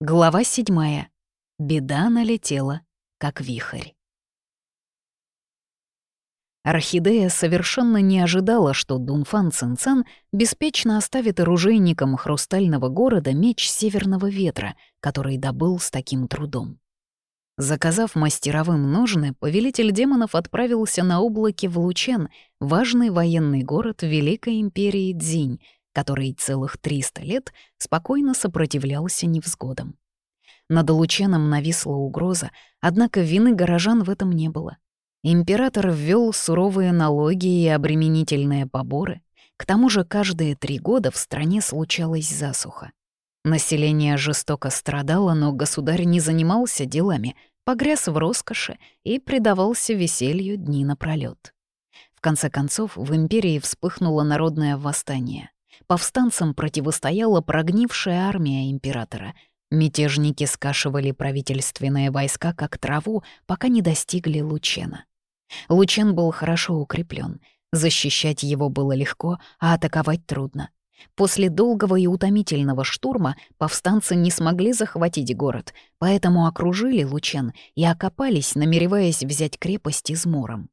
Глава седьмая. Беда налетела, как вихрь. Орхидея совершенно не ожидала, что Дунфан Цинцан беспечно оставит оружейникам хрустального города меч северного ветра, который добыл с таким трудом. Заказав мастеровым ножны, повелитель демонов отправился на облаке в Лучен, важный военный город Великой империи Дзинь, который целых 300 лет спокойно сопротивлялся невзгодам. Над Лученом нависла угроза, однако вины горожан в этом не было. Император ввел суровые налоги и обременительные поборы. К тому же каждые три года в стране случалась засуха. Население жестоко страдало, но государь не занимался делами, погряз в роскоши и предавался веселью дни напролёт. В конце концов, в империи вспыхнуло народное восстание. Повстанцам противостояла прогнившая армия императора. Мятежники скашивали правительственные войска как траву, пока не достигли Лучена. Лучен был хорошо укреплен. Защищать его было легко, а атаковать трудно. После долгого и утомительного штурма повстанцы не смогли захватить город, поэтому окружили Лучен и окопались, намереваясь взять крепость измором.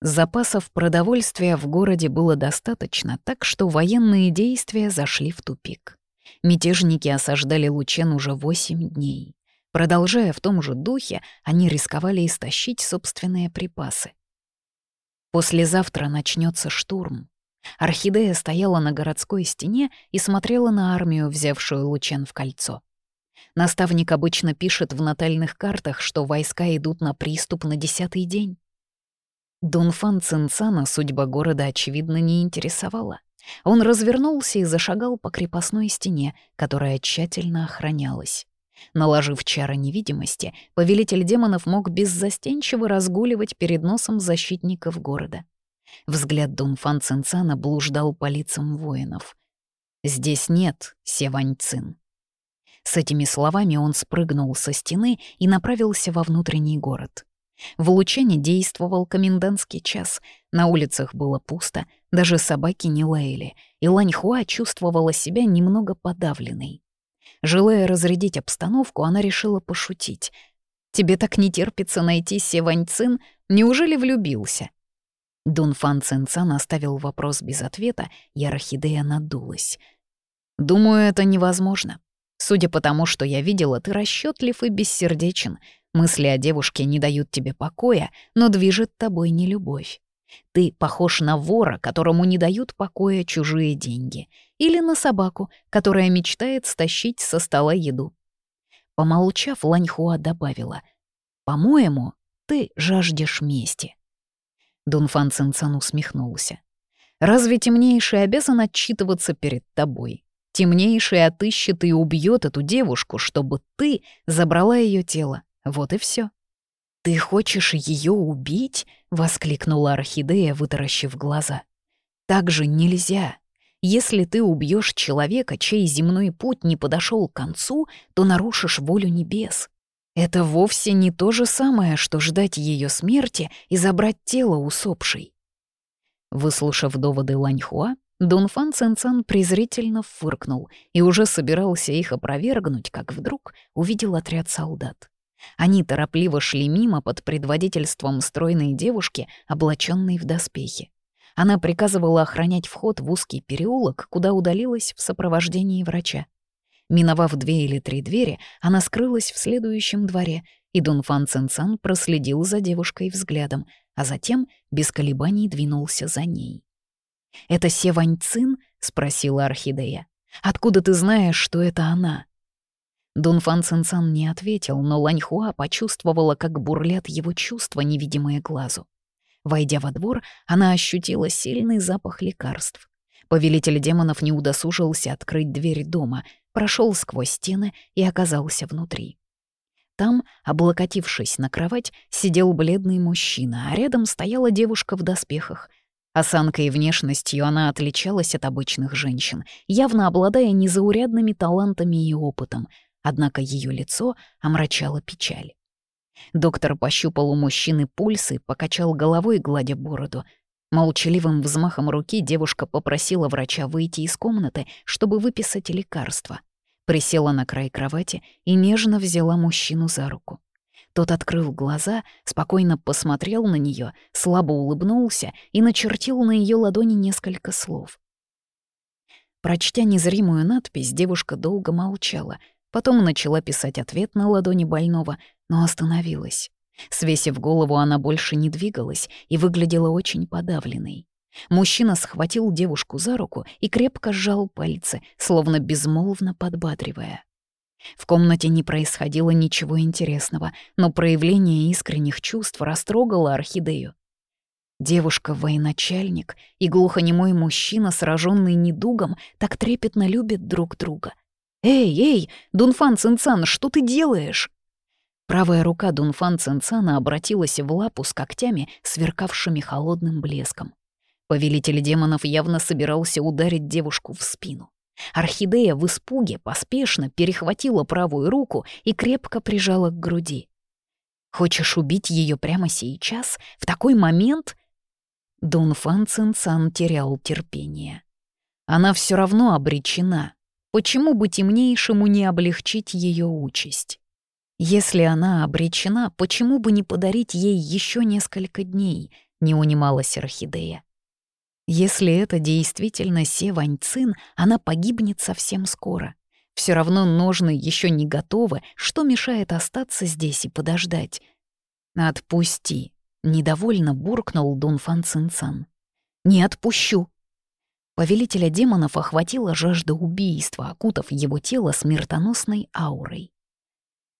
Запасов продовольствия в городе было достаточно, так что военные действия зашли в тупик. Мятежники осаждали Лучен уже восемь дней. Продолжая в том же духе, они рисковали истощить собственные припасы. Послезавтра начнется штурм. Орхидея стояла на городской стене и смотрела на армию, взявшую Лучен в кольцо. Наставник обычно пишет в натальных картах, что войска идут на приступ на десятый день. Дунфан Цинцана судьба города, очевидно, не интересовала. Он развернулся и зашагал по крепостной стене, которая тщательно охранялась. Наложив чары невидимости, повелитель демонов мог беззастенчиво разгуливать перед носом защитников города. Взгляд Дунфан Цинцана блуждал по лицам воинов. «Здесь нет Севань Цин». С этими словами он спрыгнул со стены и направился во внутренний город. В Лучане действовал комендантский час, на улицах было пусто, даже собаки не лаяли, и Ланьхуа чувствовала себя немного подавленной. Желая разрядить обстановку, она решила пошутить. «Тебе так не терпится найти Севань Цин? Неужели влюбился?» Дун Фан Цин Цан оставил вопрос без ответа, и орхидея надулась. «Думаю, это невозможно. Судя по тому, что я видела, ты расчетлив и бессердечен. Мысли о девушке не дают тебе покоя, но движет тобой не любовь. Ты похож на вора, которому не дают покоя чужие деньги, или на собаку, которая мечтает стащить со стола еду. Помолчав, Ланьхуа добавила, «По-моему, ты жаждешь мести». Дунфан Цинцан усмехнулся. «Разве темнейший обязан отчитываться перед тобой? Темнейший отыщет и убьет эту девушку, чтобы ты забрала ее тело. Вот и все. «Ты хочешь ее убить?» — воскликнула Орхидея, вытаращив глаза. «Так же нельзя. Если ты убьешь человека, чей земной путь не подошел к концу, то нарушишь волю небес. Это вовсе не то же самое, что ждать ее смерти и забрать тело усопшей». Выслушав доводы Ланьхуа, Дунфан Цинцан презрительно фыркнул и уже собирался их опровергнуть, как вдруг увидел отряд солдат. Они торопливо шли мимо под предводительством стройной девушки, облаченной в доспехи. Она приказывала охранять вход в узкий переулок, куда удалилась в сопровождении врача. Миновав две или три двери, она скрылась в следующем дворе, и Дунфан Цинцан проследил за девушкой взглядом, а затем без колебаний двинулся за ней. «Это Севань Цин?» — спросила Орхидея. «Откуда ты знаешь, что это она?» Дунфан Цинцан не ответил, но Ланьхуа почувствовала, как бурлят его чувства, невидимые глазу. Войдя во двор, она ощутила сильный запах лекарств. Повелитель демонов не удосужился открыть дверь дома, прошел сквозь стены и оказался внутри. Там, облокотившись на кровать, сидел бледный мужчина, а рядом стояла девушка в доспехах. Осанкой и внешностью она отличалась от обычных женщин, явно обладая незаурядными талантами и опытом — однако ее лицо омрачало печаль. Доктор пощупал у мужчины пульс и покачал головой, гладя бороду. Молчаливым взмахом руки девушка попросила врача выйти из комнаты, чтобы выписать лекарство. присела на край кровати и нежно взяла мужчину за руку. Тот открыл глаза, спокойно посмотрел на нее, слабо улыбнулся и начертил на ее ладони несколько слов. Прочтя незримую надпись, девушка долго молчала, потом начала писать ответ на ладони больного, но остановилась. Свесив голову, она больше не двигалась и выглядела очень подавленной. Мужчина схватил девушку за руку и крепко сжал пальцы, словно безмолвно подбадривая. В комнате не происходило ничего интересного, но проявление искренних чувств растрогало орхидею. Девушка — военачальник и глухонемой мужчина, сраженный недугом, так трепетно любят друг друга. «Эй, эй, Дунфан Цинцан, что ты делаешь?» Правая рука Дунфан Цинцана обратилась в лапу с когтями, сверкавшими холодным блеском. Повелитель демонов явно собирался ударить девушку в спину. Орхидея в испуге поспешно перехватила правую руку и крепко прижала к груди. «Хочешь убить ее прямо сейчас, в такой момент?» Дунфан Цинцан терял терпение. Она все равно обречена. Почему бы темнейшему не облегчить ее участь? Если она обречена, почему бы не подарить ей еще несколько дней, не унималась Орхидея. Если это действительно Се Ваньцин, она погибнет совсем скоро. Все равно ножны еще не готовы, что мешает остаться здесь и подождать? «Отпусти», — недовольно буркнул Дун Фан Цинцан. «Не отпущу». Повелителя демонов охватила жажда убийства, окутав его тело смертоносной аурой.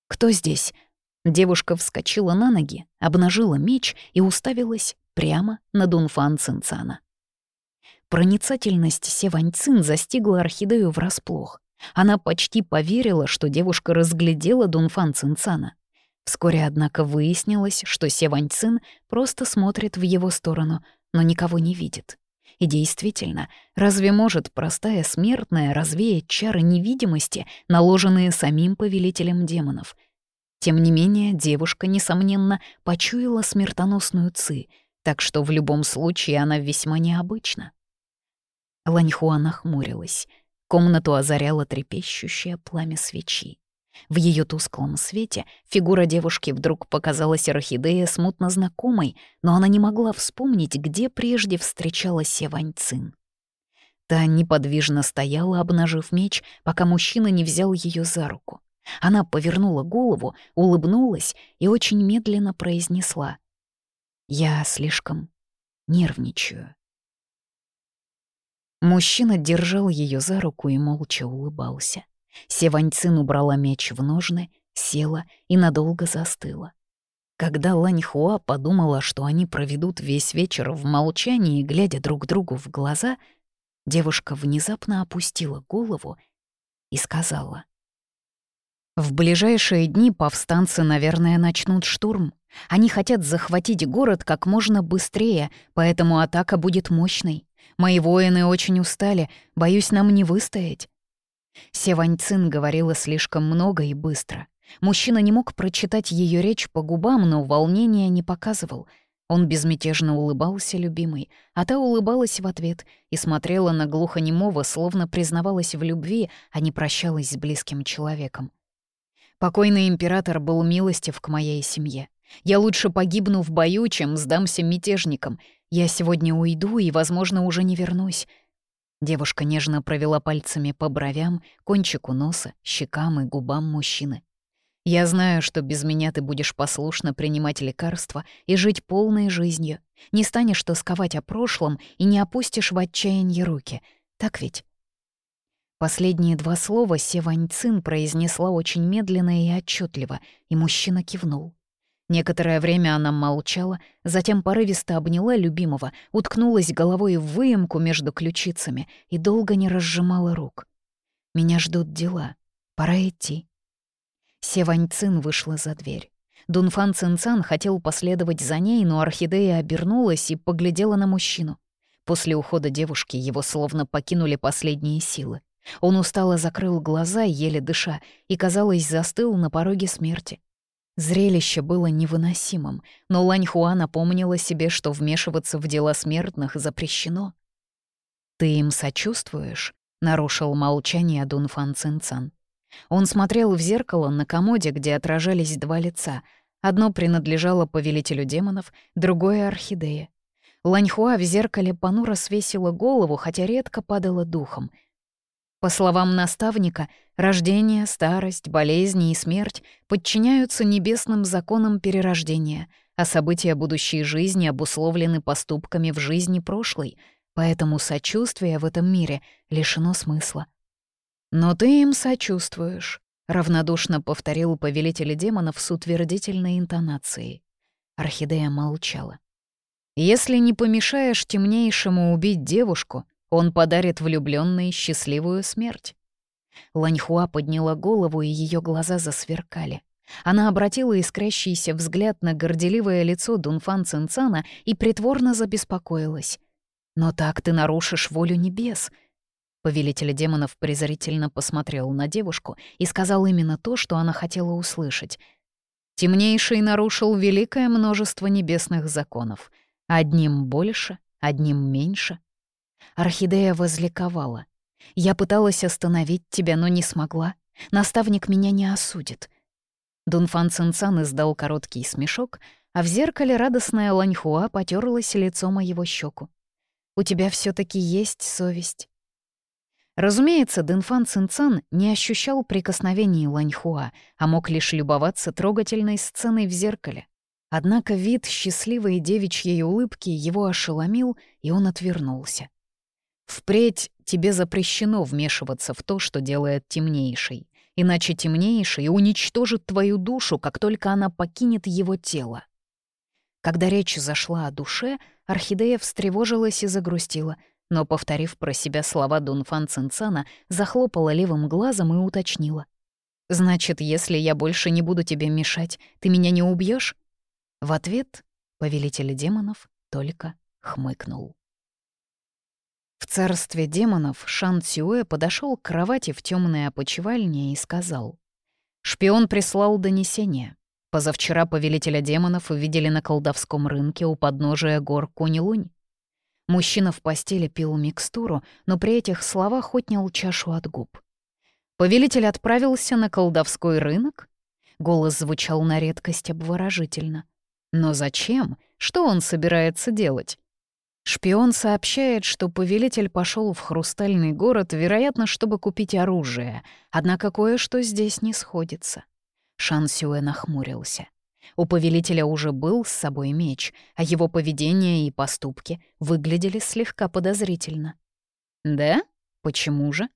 «Кто здесь?» Девушка вскочила на ноги, обнажила меч и уставилась прямо на Дунфан Цинцана. Проницательность Севаньцин застигла орхидею врасплох. Она почти поверила, что девушка разглядела Дунфан Цинцана. Вскоре, однако, выяснилось, что Севаньцин просто смотрит в его сторону, но никого не видит. И действительно, разве может простая смертная развеять чары невидимости, наложенные самим повелителем демонов? Тем не менее, девушка, несомненно, почуяла смертоносную ци, так что в любом случае она весьма необычна. Ланьхуа нахмурилась. Комнату озаряло трепещущее пламя свечи. В ее тусклом свете фигура девушки вдруг показалась орхидея смутно знакомой, но она не могла вспомнить, где прежде встречала Севаньцин. Та неподвижно стояла, обнажив меч, пока мужчина не взял ее за руку. Она повернула голову, улыбнулась и очень медленно произнесла. «Я слишком нервничаю». Мужчина держал ее за руку и молча улыбался. Севаньцин убрала меч в ножны, села и надолго застыла. Когда Ланьхуа подумала, что они проведут весь вечер в молчании, глядя друг другу в глаза, девушка внезапно опустила голову и сказала. «В ближайшие дни повстанцы, наверное, начнут штурм. Они хотят захватить город как можно быстрее, поэтому атака будет мощной. Мои воины очень устали, боюсь, нам не выстоять». Севаньцин говорила слишком много и быстро. Мужчина не мог прочитать ее речь по губам, но волнения не показывал. Он безмятежно улыбался любимой, а та улыбалась в ответ и смотрела на глухонемого, словно признавалась в любви, а не прощалась с близким человеком. Покойный император был милостив к моей семье. Я лучше погибну в бою, чем сдамся мятежникам. Я сегодня уйду и, возможно, уже не вернусь. Девушка нежно провела пальцами по бровям, кончику носа, щекам и губам мужчины. «Я знаю, что без меня ты будешь послушно принимать лекарства и жить полной жизнью. Не станешь тосковать о прошлом и не опустишь в отчаяние руки. Так ведь?» Последние два слова Севань Цин произнесла очень медленно и отчетливо, и мужчина кивнул. Некоторое время она молчала, затем порывисто обняла любимого, уткнулась головой в выемку между ключицами и долго не разжимала рук. «Меня ждут дела. Пора идти». Севаньцин вышла за дверь. Дунфан Цинцан хотел последовать за ней, но орхидея обернулась и поглядела на мужчину. После ухода девушки его словно покинули последние силы. Он устало закрыл глаза, еле дыша, и, казалось, застыл на пороге смерти. Зрелище было невыносимым, но Лань Хуа напомнила себе, что вмешиваться в дела смертных запрещено. «Ты им сочувствуешь?» — нарушил молчание Дун Фан Цин Цан. Он смотрел в зеркало на комоде, где отражались два лица. Одно принадлежало повелителю демонов, другое — орхидее. Ланьхуа в зеркале понуро свесила голову, хотя редко падала духом. По словам наставника, рождение, старость, болезни и смерть подчиняются небесным законам перерождения, а события будущей жизни обусловлены поступками в жизни прошлой, поэтому сочувствие в этом мире лишено смысла. «Но ты им сочувствуешь», — равнодушно повторил повелитель демонов с утвердительной интонацией. Орхидея молчала. «Если не помешаешь темнейшему убить девушку, он подарит влюбленной счастливую смерть». Ланьхуа подняла голову, и ее глаза засверкали. Она обратила искрящийся взгляд на горделивое лицо Дунфан Цинцана и притворно забеспокоилась. «Но так ты нарушишь волю небес», Повелитель демонов презрительно посмотрел на девушку и сказал именно то, что она хотела услышать. Темнейший нарушил великое множество небесных законов. Одним больше, одним меньше. Орхидея возликовала. «Я пыталась остановить тебя, но не смогла. Наставник меня не осудит». Дунфан Цинцан издал короткий смешок, а в зеркале радостная Ланьхуа потерлась о его щеку. «У тебя все таки есть совесть. Разумеется, Дэнфан Цинцан не ощущал прикосновений Ланьхуа, а мог лишь любоваться трогательной сценой в зеркале. Однако вид счастливой девичьей улыбки его ошеломил, и он отвернулся. «Впредь тебе запрещено вмешиваться в то, что делает темнейший, иначе темнейший уничтожит твою душу, как только она покинет его тело». Когда речь зашла о душе, Орхидея встревожилась и загрустила — но, повторив про себя слова Дунфан Цинцана, захлопала левым глазом и уточнила. «Значит, если я больше не буду тебе мешать, ты меня не убьешь? В ответ повелитель демонов только хмыкнул. В царстве демонов Шан Цюэ подошел к кровати в темной опочивальне и сказал. «Шпион прислал донесение. Позавчера повелителя демонов увидели на колдовском рынке у подножия гор Кунь-Лунь. Мужчина в постели пил микстуру, но при этих словах отнял чашу от губ. Повелитель отправился на колдовской рынок? Голос звучал на редкость обворожительно. Но зачем? Что он собирается делать? Шпион сообщает, что повелитель пошел в хрустальный город, вероятно, чтобы купить оружие, однако кое-что здесь не сходится. Шан Сюэ нахмурился. У повелителя уже был с собой меч, а его поведение и поступки выглядели слегка подозрительно. Да? Почему же?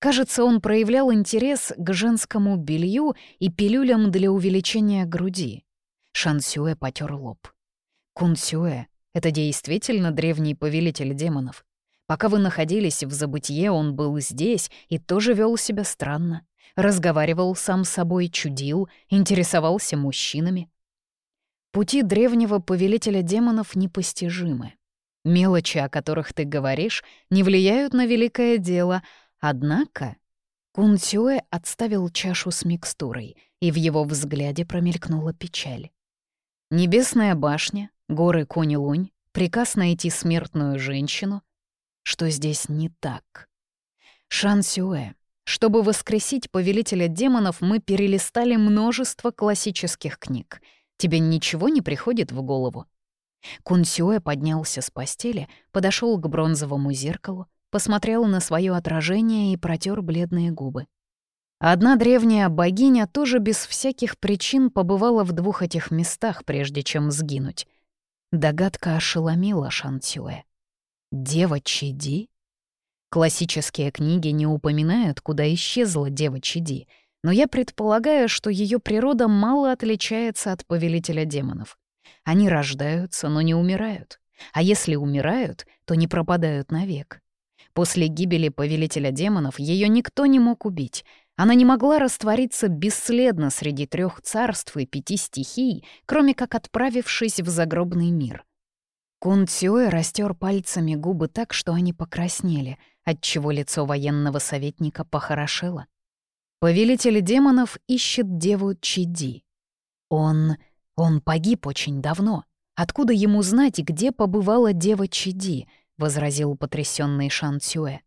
Кажется, он проявлял интерес к женскому белью и пилюлям для увеличения груди. Шансюэ потер лоб. Кунсюэ — это действительно древний повелитель демонов. Пока вы находились в забытье, он был здесь и тоже вел себя странно разговаривал сам собой, чудил, интересовался мужчинами. Пути древнего повелителя демонов непостижимы. Мелочи, о которых ты говоришь, не влияют на великое дело, однако... Кун Цюэ отставил чашу с микстурой, и в его взгляде промелькнула печаль. Небесная башня, горы Кунь-Лунь, приказ найти смертную женщину. Что здесь не так? Шан Сюэ, чтобы воскресить повелителя демонов, мы перелистали множество классических книг. Тебе ничего не приходит в голову? Кунсюэ поднялся с постели, подошел к бронзовому зеркалу, посмотрел на свое отражение и протер бледные губы. Одна древняя богиня тоже без всяких причин побывала в двух этих местах, прежде чем сгинуть. Догадка ошеломила Шансюэ. Дева Чиди Классические книги не упоминают, куда исчезла дева Чиди, но я предполагаю, что ее природа мало отличается от повелителя демонов. Они рождаются, но не умирают. А если умирают, то не пропадают навек. После гибели повелителя демонов ее никто не мог убить. Она не могла раствориться бесследно среди трех царств и пяти стихий, кроме как отправившись в загробный мир. Кун Цюэ растер пальцами губы так, что они покраснели — отчего лицо военного советника похорошело. Повелитель демонов ищет деву Чиди. Он... он погиб очень давно. Откуда ему знать, где побывала дева Чиди? — возразил потрясенный Шан Цюэ.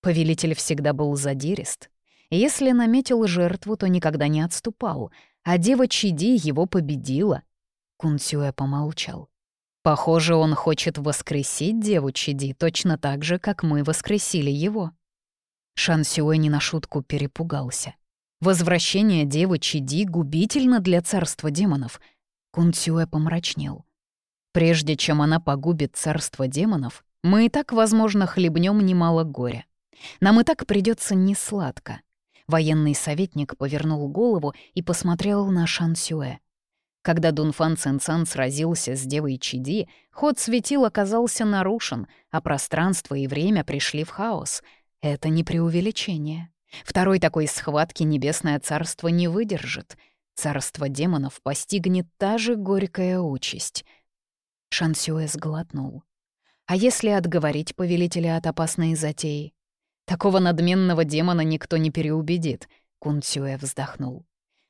Повелитель всегда был задирист. Если наметил жертву, то никогда не отступал, а дева Чиди его победила. Кунсюэ помолчал. Похоже, он хочет воскресить деву Чиди точно так же, как мы воскресили его. Шан Сюэ не на шутку перепугался. Возвращение девы Чиди губительно для царства демонов. Кун Сюэ помрачнел. Прежде чем она погубит царство демонов, мы и так, возможно, хлебнем немало горя. Нам и так придется несладко. Военный советник повернул голову и посмотрел на Шан Сюэ. Когда Дунфан Цинцан сразился с девой Чиди, ход светил оказался нарушен, а пространство и время пришли в хаос. Это не преувеличение. Второй такой схватки Небесное Царство не выдержит. Царство демонов постигнет та же горькая участь. Шансюэ сглотнул. А если отговорить повелителя от опасной затеи? Такого надменного демона никто не переубедит, Кун Цюэ вздохнул.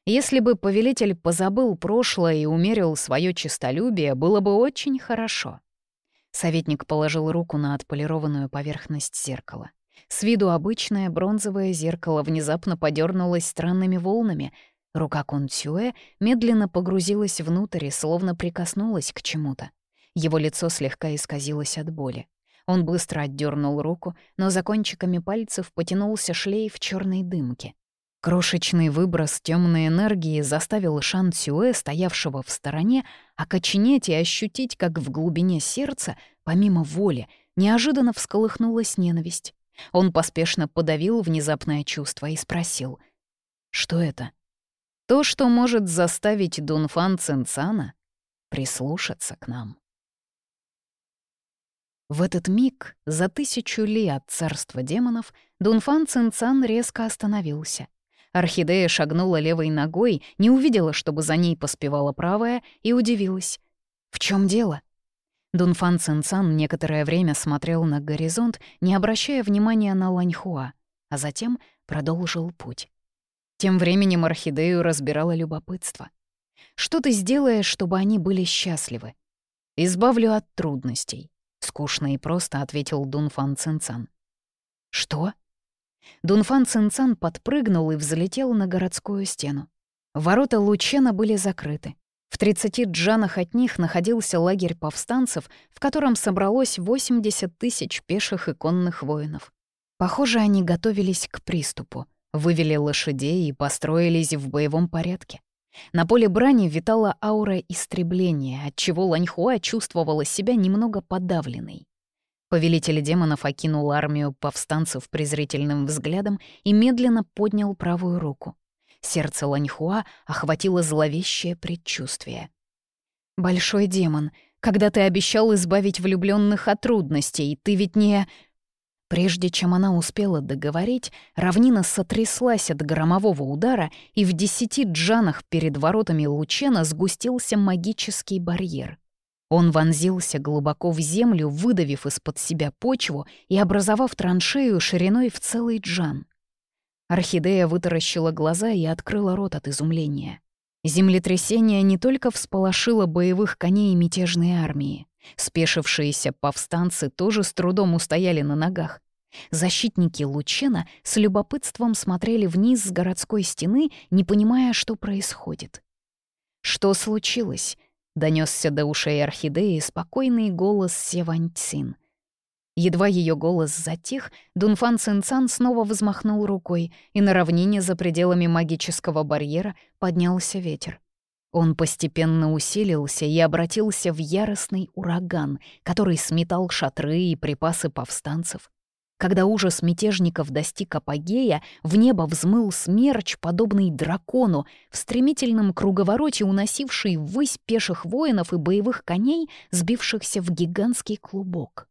Если бы повелитель позабыл прошлое и умерил свое честолюбие, было бы очень хорошо. Советник положил руку на отполированную поверхность зеркала. С виду обычное бронзовое зеркало внезапно подернулось странными волнами. Рука Кунцюэ медленно погрузилась внутрь и словно прикоснулась к чему-то. Его лицо слегка исказилось от боли. Он быстро отдернул руку, но за кончиками пальцев потянулся шлейф черной дымки. Крошечный выброс темной энергии заставил Шан Цюэ, стоявшего в стороне, окоченеть и ощутить, как в глубине сердца, помимо воли, неожиданно всколыхнулась ненависть. Он поспешно подавил внезапное чувство и спросил, «Что это?» «То, что может заставить Дунфан Цинцана прислушаться к нам». В этот миг, за тысячу лет царства демонов, Дунфан Цинцан резко остановился. Орхидея шагнула левой ногой, не увидела, чтобы за ней поспевала правая, и удивилась. «В чем дело?» Дунфан Цинцан некоторое время смотрел на горизонт, не обращая внимания на Ланьхуа, а затем продолжил путь. Тем временем орхидею разбирало любопытство. «Что ты сделаешь, чтобы они были счастливы?» «Избавлю от трудностей», — скучно и просто ответил Дунфан Цинцан. «Что?» Дунфан Цинцан подпрыгнул и взлетел на городскую стену. Ворота Лучена были закрыты. В 30 джанах от них находился лагерь повстанцев, в котором собралось 80 тысяч пеших и конных воинов. Похоже, они готовились к приступу, вывели лошадей и построились в боевом порядке. На поле брани витала аура истребления, отчего Ланьхуа чувствовала себя немного подавленной. Повелитель демонов окинул армию повстанцев презрительным взглядом и медленно поднял правую руку. Сердце Ланьхуа охватило зловещее предчувствие. «Большой демон, когда ты обещал избавить влюбленных от трудностей, ты ведь не...» Прежде чем она успела договорить, равнина сотряслась от громового удара, и в десяти джанах перед воротами Лучена сгустился магический барьер — он вонзился глубоко в землю, выдавив из-под себя почву и образовав траншею шириной в целый джан. Орхидея вытаращила глаза и открыла рот от изумления. Землетрясение не только всполошило боевых коней мятежной армии. Спешившиеся повстанцы тоже с трудом устояли на ногах. Защитники Лучена с любопытством смотрели вниз с городской стены, не понимая, что происходит. Что случилось? Донесся до ушей орхидеи спокойный голос Севаньцин. Едва ее голос затих, Дунфан Цинцан снова взмахнул рукой, и на равнине за пределами магического барьера поднялся ветер. Он постепенно усилился и обратился в яростный ураган, который сметал шатры и припасы повстанцев. Когда ужас мятежников достиг апогея, в небо взмыл смерч, подобный дракону, в стремительном круговороте уносивший ввысь пеших воинов и боевых коней, сбившихся в гигантский клубок.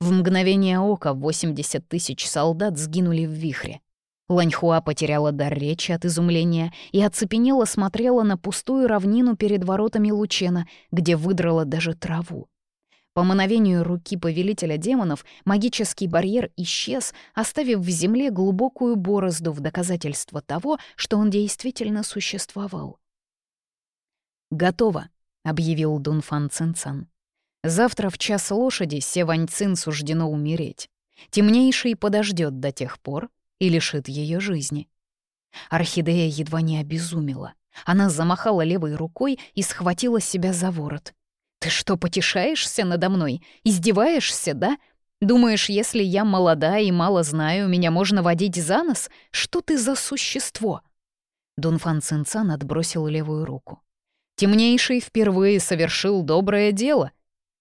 В мгновение ока 80 тысяч солдат сгинули в вихре. Ланьхуа потеряла дар речи от изумления и оцепенела смотрела на пустую равнину перед воротами Лучена, где выдрала даже траву. По мановению руки повелителя демонов магический барьер исчез, оставив в земле глубокую борозду в доказательство того, что он действительно существовал. «Готово», — объявил Дунфан Цинцан. «Завтра в час лошади Севань Цин суждено умереть. Темнейший подождет до тех пор и лишит ее жизни. Орхидея едва не обезумела. Она замахала левой рукой и схватила себя за ворот. «Ты что, потешаешься надо мной? Издеваешься, да? Думаешь, если я молода и мало знаю, меня можно водить за нос? Что ты за существо?» Дунфан Цинцан отбросил левую руку. «Темнейший впервые совершил доброе дело».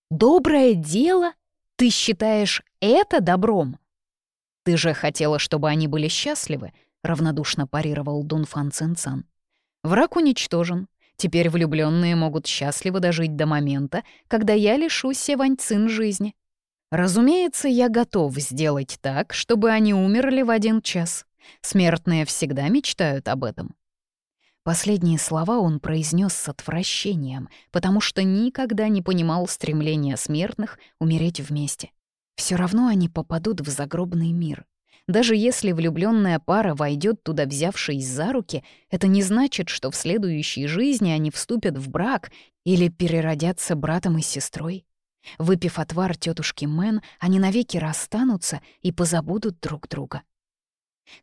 «Доброе дело? Ты считаешь это добром?» «Ты же хотела, чтобы они были счастливы», — равнодушно парировал Дунфан Цинцан. «Враг уничтожен. Теперь влюбленные могут счастливо дожить до момента, когда я лишу Севаньцин жизни. Разумеется, я готов сделать так, чтобы они умерли в один час. Смертные всегда мечтают об этом. Последние слова он произнес с отвращением, потому что никогда не понимал стремления смертных умереть вместе. Все равно они попадут в загробный мир. Даже если влюбленная пара войдет туда, взявшись за руки, это не значит, что в следующей жизни они вступят в брак или переродятся братом и сестрой. Выпив отвар тетушки Мэн, они навеки расстанутся и позабудут друг друга.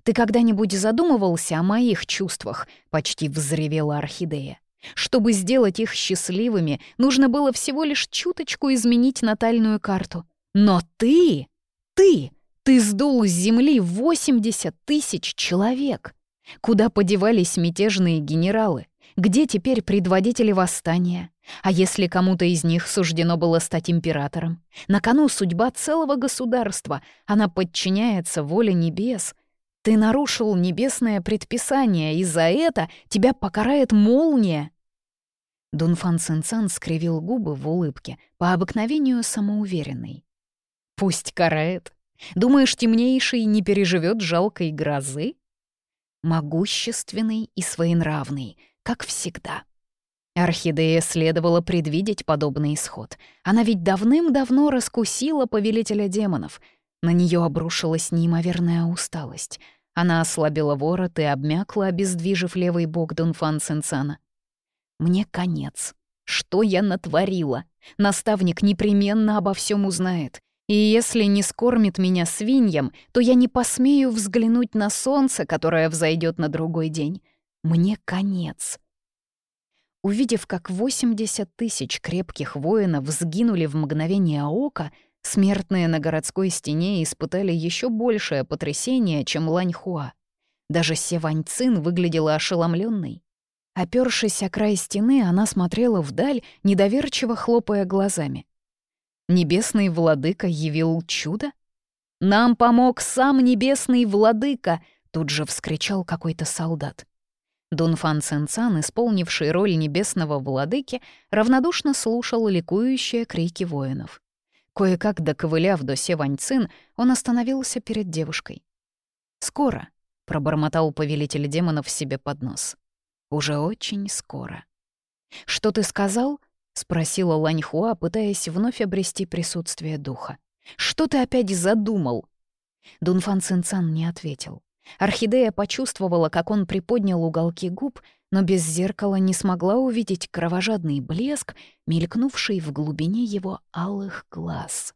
«Ты когда-нибудь задумывался о моих чувствах?» — почти взревела Орхидея. «Чтобы сделать их счастливыми, нужно было всего лишь чуточку изменить натальную карту. Но ты, ты, ты сдул с земли 80 тысяч человек. Куда подевались мятежные генералы? Где теперь предводители восстания? А если кому-то из них суждено было стать императором? На кону судьба целого государства, она подчиняется воле небес. Ты нарушил небесное предписание, и за это тебя покарает молния. Дунфан Цинцан скривил губы в улыбке, по обыкновению самоуверенный. «Пусть карает. Думаешь, темнейший не переживет жалкой грозы?» Могущественный и своенравный, как всегда. Орхидея следовало предвидеть подобный исход. Она ведь давным-давно раскусила повелителя демонов. На нее обрушилась неимоверная усталость. Она ослабила ворот и обмякла, обездвижив левый бок Дунфан Сенсана. «Мне конец. Что я натворила? Наставник непременно обо всем узнает. И если не скормит меня свиньям, то я не посмею взглянуть на солнце, которое взойдет на другой день. Мне конец». Увидев, как 80 тысяч крепких воинов сгинули в мгновение ока, смертные на городской стене испытали еще большее потрясение, чем Ланьхуа. Даже Севаньцин выглядела ошеломленной. Опершись о край стены, она смотрела вдаль, недоверчиво хлопая глазами. Небесный владыка явил чудо? «Нам помог сам небесный владыка!» — тут же вскричал какой-то солдат. Дунфан Цинцан, исполнивший роль небесного владыки, равнодушно слушал ликующие крики воинов. Кое-как доковыляв до Севаньцин, он остановился перед девушкой. «Скоро», — пробормотал повелитель демонов себе под нос. «Уже очень скоро». «Что ты сказал?» — спросила Ланьхуа, пытаясь вновь обрести присутствие духа. «Что ты опять задумал?» Дунфан Цинцан не ответил. Орхидея почувствовала, как он приподнял уголки губ, но без зеркала не смогла увидеть кровожадный блеск, мелькнувший в глубине его алых глаз.